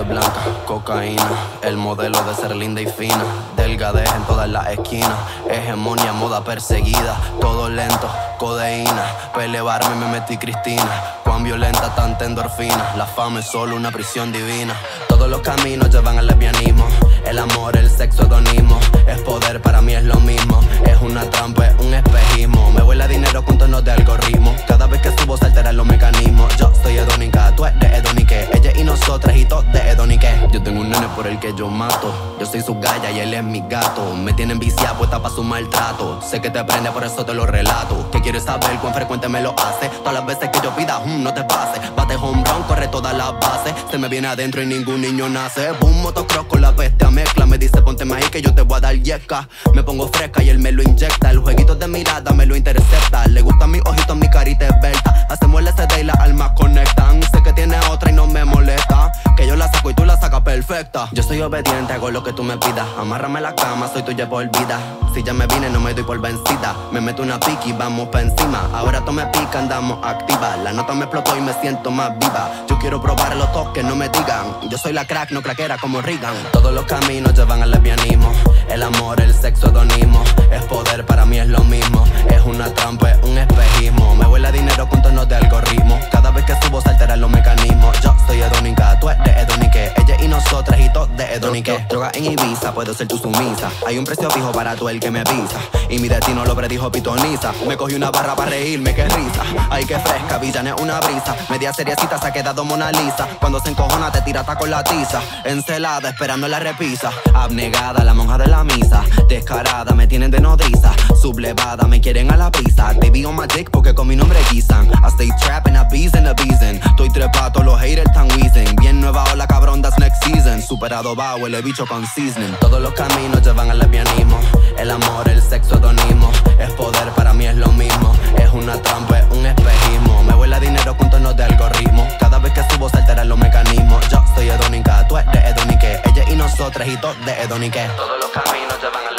Luces blancas, cocaína, el modelo de ser linda y fina, delgadez en todas las esquinas, hegemonia, moda perseguida, todo lento, codeína, para elevarme me metí Cristina, cuán violenta tanta endorfina, la fama es solo una prisión divina, todos los caminos llevan al lesbianismo, el amor, el sexo, hedonismo, es poder, para mí es lo mismo, es una trampa, es un espejismo, me vuela dinero con tonos de algoritmo, cada vez que subo se alteran los mecanismos, por el que yo mato, yo soy su galla y él es mi gato, me tienen viciada puesta para su maltrato, sé que te prende por eso te lo relato, que quieres saber cuán frecuente me lo hace, todas las veces que yo pida, hum, no te pase, bate home run, corre todas las bases, se me viene adentro y ningún niño nace, boom, motocross con la bestia mezcla, me dice ponte más que yo te voy a dar yesca, me pongo fresca y él me lo inyecta, el jueguito de mirada me lo intercepta, le gustan mis ojitos, mi carita esbelta, hacemos el SD y las almas conectan, perfecta, yo soy obediente, hago lo que tú me pidas, amárrame la cama, soy tuya por vida, si ya me vine no me doy por vencida, me meto una piqui, vamos pa' encima, ahora tú me pica, andamos activa, la nota me explotó y me siento más viva, yo quiero probar los toques, no me digan, yo soy la crack, no craquera como Reagan, todos los caminos llevan al lesbianismo, el amor, el sexo, hedonismo, es poder, para mí es lo mismo, es una trampa, es un espejismo, me vuela dinero con tonos de algoritmo, en Ibiza, puedo ser tu sumisa, hay un precio fijo para tú el que me pisa, y mi destino lo predijo pitoniza, me cogí una barra para reírme, qué risa, ay que fresca, villana es una brisa, media seriecita se ha quedado Mona Lisa, cuando se encojona te tira hasta con la tiza, encelada esperando la repisa, abnegada la monja de la misa, descarada me tienen de nodriza, sublevada me quieren a la prisa, baby on my dick porque con mi nombre guisan, I stay trapping, a beasin, a beasin, estoy trepato, los haters superado va, huele bicho con seasoning, todos los caminos llevan al lesbianismo, el amor, el sexo, hedonismo, es poder, para mí es lo mismo, es una trampa, es un espejismo, me vuela dinero con tonos de algoritmo, cada vez que subo se alteran los mecanismos, yo soy hedónica, tú eres hedonique, ella y nosotras y todos de hedonique, todos los caminos llevan al